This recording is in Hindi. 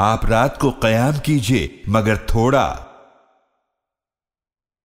आप रात को कयाम कीजिए मगर थोड़ा